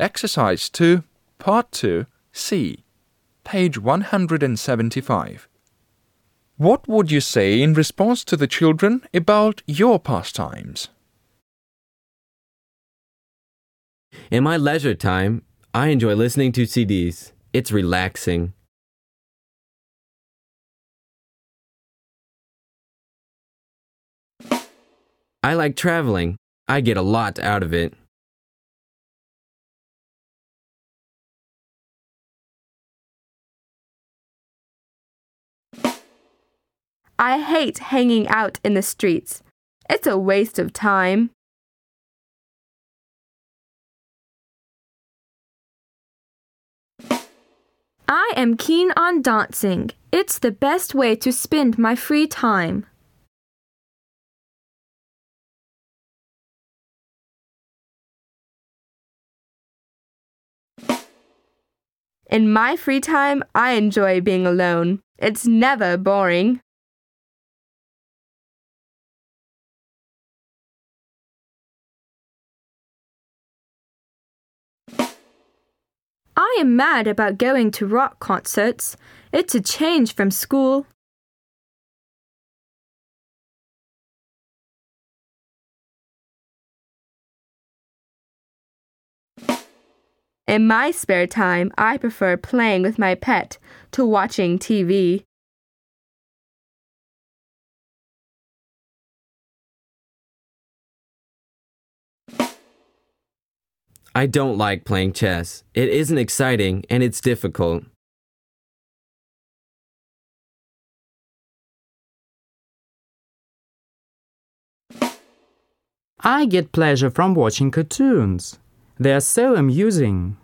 Exercise 2, Part 2, C, page 175. What would you say in response to the children about your pastimes? In my leisure time, I enjoy listening to CDs. It's relaxing. I like traveling. I get a lot out of it. I hate hanging out in the streets. It's a waste of time. I am keen on dancing. It's the best way to spend my free time. In my free time, I enjoy being alone. It's never boring. I am mad about going to rock concerts. It's a change from school. In my spare time, I prefer playing with my pet to watching TV. I don't like playing chess. It isn't exciting and it's difficult. I get pleasure from watching cartoons. They are so amusing.